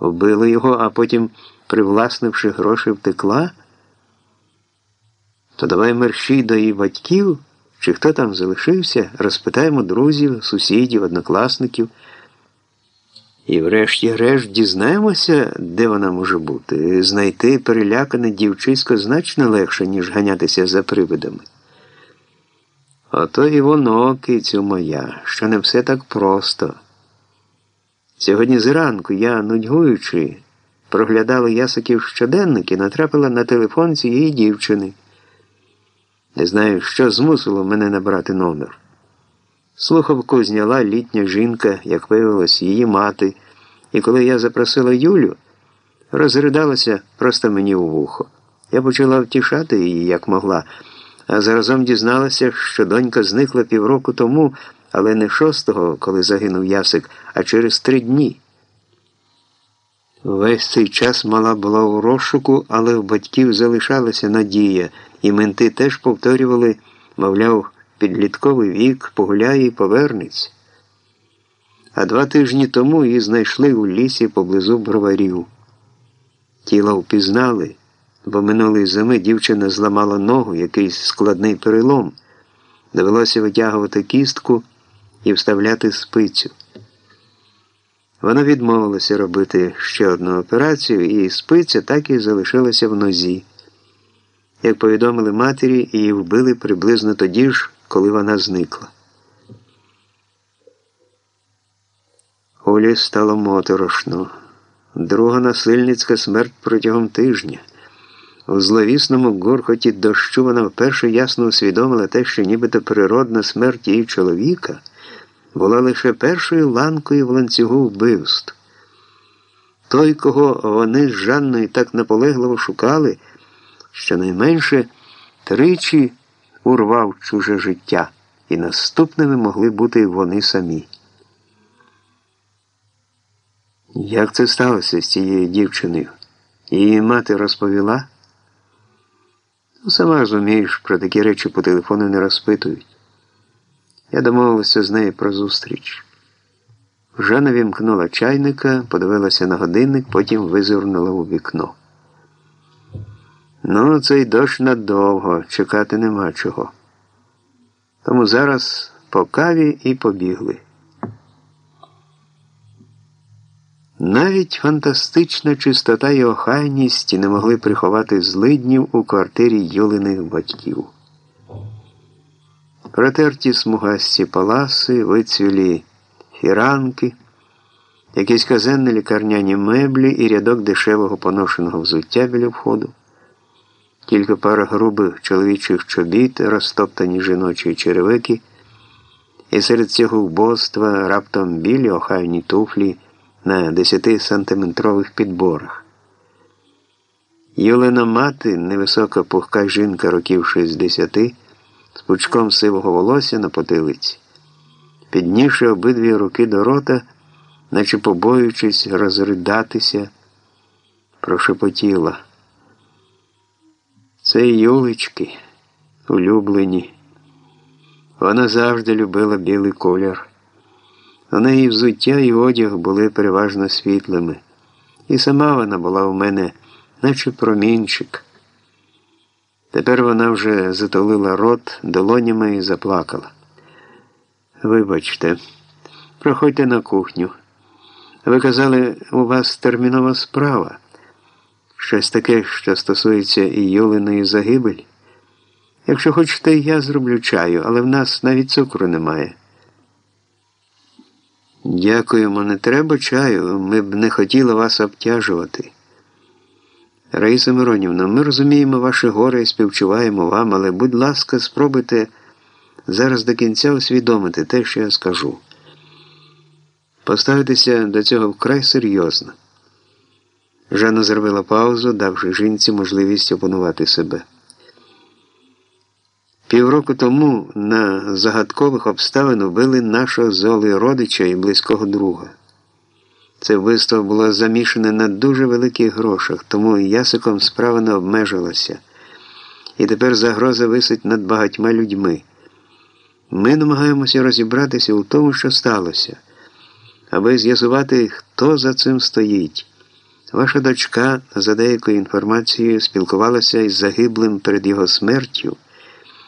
Вбила його, а потім, привласнивши гроші, втекла? То давай мерщій до її батьків, чи хто там залишився, розпитаємо друзів, сусідів, однокласників. І врешті-решт дізнаємося, де вона може бути. Знайти перелякане дівчисько значно легше, ніж ганятися за привидами. Ото і воно, кицю моя, що не все так просто. Сьогодні зранку я, нудьгуючи, проглядала ясиків щоденник і натрапила на телефон цієї дівчини. Не знаю, що змусило мене набрати номер. Слухавку зняла літня жінка, як виявилось, її мати, і коли я запросила Юлю, розридалася просто мені у вухо. Я почала втішати її, як могла, а заразом дізналася, що донька зникла півроку тому, але не шостого, коли загинув Ясик, а через три дні. Весь цей час мала була у розшуку, але в батьків залишалася надія, і менти теж повторювали, мовляв, підлітковий вік, погуляє і повернеться. А два тижні тому її знайшли у лісі поблизу броварів. Тіло впізнали, бо минулої зими дівчина зламала ногу, якийсь складний перелом. Довелося витягувати кістку і вставляти спицю. Вона відмовилася робити ще одну операцію, і спиця так і залишилася в нозі. Як повідомили матері, її вбили приблизно тоді ж, коли вона зникла. Олі стало моторошно. Друга насильницька смерть протягом тижня. У зловісному горхоті дощу вона вперше ясно усвідомила те, що нібито природна смерть її чоловіка була лише першою ланкою в ланцюгу вбивств. Той, кого вони з Жанною так наполегливо шукали, щонайменше тричі урвав чуже життя, і наступними могли бути вони самі. Як це сталося з цією дівчиною? Її мати розповіла? Ну, Сама розумієш, про такі речі по телефону не розпитують. Я домовилася з нею про зустріч. Вже навімкнула чайника, подивилася на годинник, потім визирнула у вікно. Ну, цей дощ надовго, чекати нема чого. Тому зараз по каві і побігли. Навіть фантастична чистота і охайність не могли приховати злиднів у квартирі Юлиних батьків. Протерті смугасті паласи, вицвілі фіранки, якісь казенні лікарняні меблі і рядок дешевого поношеного взуття біля входу, кілька пар грубих чоловічих чобіт, розтоптані жіночі черевики, і серед цього вбоства раптом білі охайні туфлі на 10-сантиметрових підборах. Юлина мати, невисока пухка жінка років 60, з пучком сивого волосся на потилиці, піднівши обидві руки до рота, наче побоюючись розридатися, прошепотіла. Це Юлечки, улюблені. Вона завжди любила білий колір. У неї взуття і одяг були переважно світлими, і сама вона була у мене, наче промінчик. Тепер вона вже затулила рот долонями і заплакала. Вибачте, проходьте на кухню. Ви казали, у вас термінова справа. Щось таке, що стосується і Юлиної загибелі. Якщо хочете, я зроблю чаю, але в нас навіть цукру немає. Дякуємо, не треба чаю. Ми б не хотіли вас обтяжувати. Раїса Миронівна, ми розуміємо ваше горе і співчуваємо вам, але, будь ласка, спробуйте зараз до кінця усвідомити те, що я скажу. Поставитися до цього вкрай серйозно. Жанна зробила паузу, давши жінці можливість опанувати себе. Півроку тому на загадкових обставин вбили нашого золи родича і близького друга. Це вбивство було замішане на дуже великих грошах, тому ясиком справа не обмежилася. І тепер загроза висить над багатьма людьми. Ми намагаємося розібратися у тому, що сталося, аби з'ясувати, хто за цим стоїть. Ваша дочка, за деякою інформацією, спілкувалася із загиблим перед його смертю.